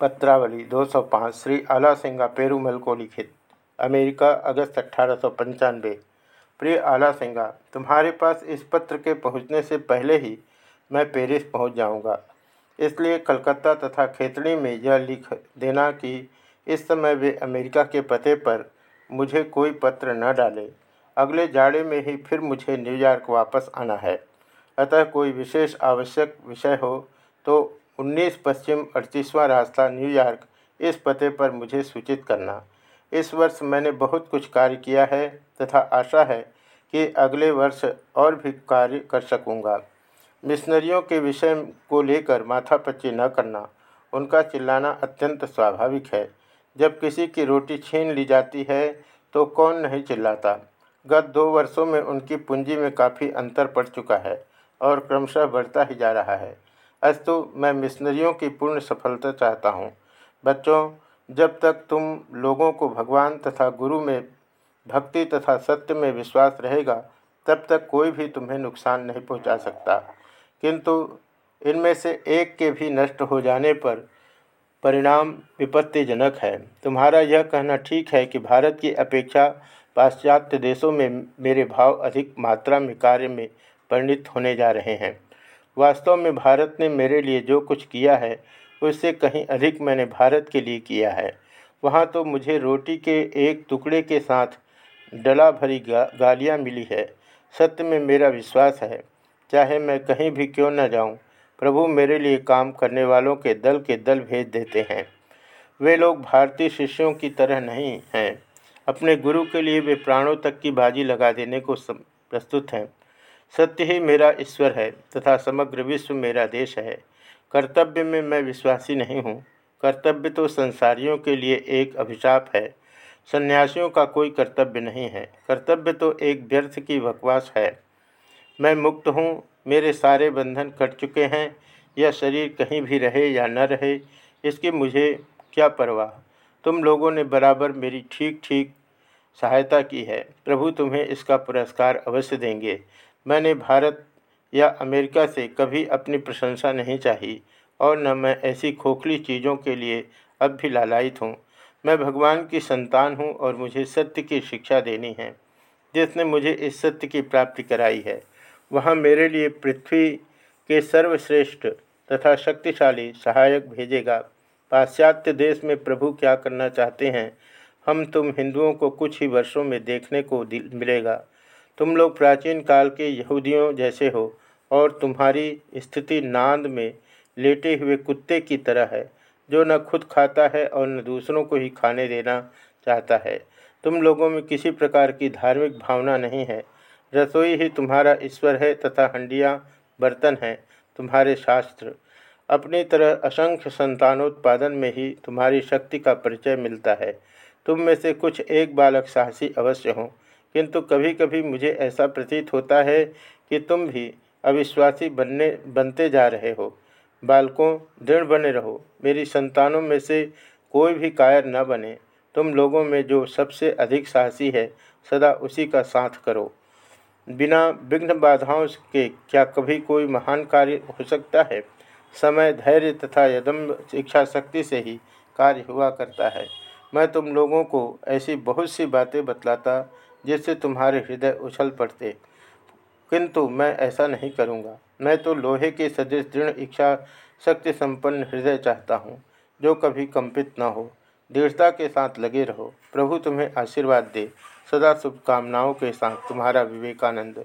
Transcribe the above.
पत्रावली 205 श्री आला सिंगा पेरूमल को लिखित। अमेरिका, अगस्त अट्ठारह सौ पंचानवे। प्रिय आला सिंगा तुम्हारे पास इस पत्र के पहुँचने से पहले ही मैं पेरिस पहुँच जाऊँगा। इसलिए कलकत्ता तथा खेतड़ी में यह लिख देना कि इस समय वे अमेरिका के पते पर मुझे कोई पत्र न डाले। अगले जाड़े में ही फिर मुझे न्यूयॉर्क वापस आना है। अतः कोई विशेष आवश्यक विषय हो तो 19 पश्चिम अड़तीसवां रास्ता न्यूयॉर्क इस पते पर मुझे सूचित करना। इस वर्ष मैंने बहुत कुछ कार्य किया है तथा आशा है कि अगले वर्ष और भी कार्य कर सकूँगा। मिशनरियों के विषय को लेकर माथापच्ची न करना, उनका चिल्लाना अत्यंत स्वाभाविक है। जब किसी की रोटी छीन ली जाती है तो कौन नहीं चिल्लाता? गत दो वर्षों में उनकी पूंजी में काफ़ी अंतर पड़ चुका है और क्रमशः बढ़ता ही जा रहा है। अस्तु, मैं मिशनरियों की पूर्ण सफलता चाहता हूँ। बच्चों, जब तक तुम लोगों को भगवान तथा गुरु में, भक्ति तथा सत्य में विश्वास रहेगा, तब तक कोई भी तुम्हें नुकसान नहीं पहुँचा सकता। किंतु इनमें से एक के भी नष्ट हो जाने पर परिणाम विपत्तिजनक है। तुम्हारा यह कहना ठीक है कि भारत की अपेक्षा पाश्चात्य देशों में मेरे भाव अधिक मात्रा में कार्य में परिणित होने जा रहे हैं। वास्तव में भारत ने मेरे लिए जो कुछ किया है उससे कहीं अधिक मैंने भारत के लिए किया है। वहाँ तो मुझे रोटी के एक टुकड़े के साथ डला भरी गा, गालियाँ मिली है। सत्य में मेरा विश्वास है। चाहे मैं कहीं भी क्यों न जाऊँ प्रभु मेरे लिए काम करने वालों के दल के दल भेज देते हैं। वे लोग भारतीय शिष्यों की तरह नहीं हैं। अपने गुरु के लिए वे प्राणों तक की बाजी लगा देने को प्रस्तुत हैं। सत्य ही मेरा ईश्वर है तथा समग्र विश्व मेरा देश है। कर्तव्य में मैं विश्वासी नहीं हूँ। कर्तव्य तो संसारियों के लिए एक अभिशाप है। सन्यासियों का कोई कर्तव्य नहीं है। कर्तव्य तो एक व्यर्थ की बकवास है। मैं मुक्त हूँ, मेरे सारे बंधन कट चुके हैं, यह शरीर कहीं भी रहे या न रहे, इसकी मुझे क्या परवाह? तुम लोगों ने बराबर मेरी ठीक ठीक सहायता की है। प्रभु तुम्हें इसका पुरस्कार अवश्य देंगे। मैंने भारत या अमेरिका से कभी अपनी प्रशंसा नहीं चाही और न मैं ऐसी खोखली चीज़ों के लिए अब भी लालायित हूँ। मैं भगवान की संतान हूँ और मुझे सत्य की शिक्षा देनी है, जिसने मुझे इस सत्य की प्राप्ति कराई है। वहाँ मेरे लिए पृथ्वी के सर्वश्रेष्ठ तथा शक्तिशाली सहायक भेजेगा। पाश्चात्य देश में प्रभु क्या करना चाहते हैं, हम तुम हिंदुओं को कुछ ही वर्षों में देखने को मिलेगा। तुम लोग प्राचीन काल के यहूदियों जैसे हो, और तुम्हारी स्थिति नांद में लेटे हुए कुत्ते की तरह है, जो न खुद खाता है और न दूसरों को ही खाने देना चाहता है। तुम लोगों में किसी प्रकार की धार्मिक भावना नहीं है। रसोई ही तुम्हारा ईश्वर है तथा हंडियाँ बर्तन हैं तुम्हारे शास्त्र। अपनी तरह असंख्य संतानोत्पादन में ही तुम्हारी शक्ति का परिचय मिलता है। तुम में से कुछ एक बालक साहसी अवश्य हों। किंतु कभी कभी मुझे ऐसा प्रतीत होता है कि तुम भी अविश्वासी बनने, बनते जा रहे हो। बालकों, दृढ़ बने रहो। मेरी संतानों में से कोई भी कायर न बने। तुम लोगों में जो सबसे अधिक साहसी है, सदा उसी का साथ करो। बिना विघ्न बाधाओं के क्या कभी कोई महान कार्य हो सकता है? समय, धैर्य तथा यदम इच्छा शक्ति से ही कार्य हुआ करता है। मैं तुम लोगों को ऐसी बहुत सी बातें बतलाता जिससे तुम्हारे हृदय उछल पड़ते। किंतु मैं ऐसा नहीं करूँगा। मैं तो लोहे के सदृश दृढ़ इच्छा शक्ति संपन्न हृदय चाहता हूँ, जो कभी कंपित न हो। दृढ़ता के साथ लगे रहो। प्रभु तुम्हें आशीर्वाद दे। सदा शुभकामनाओं के साथ। तुम्हारा विवेकानंद।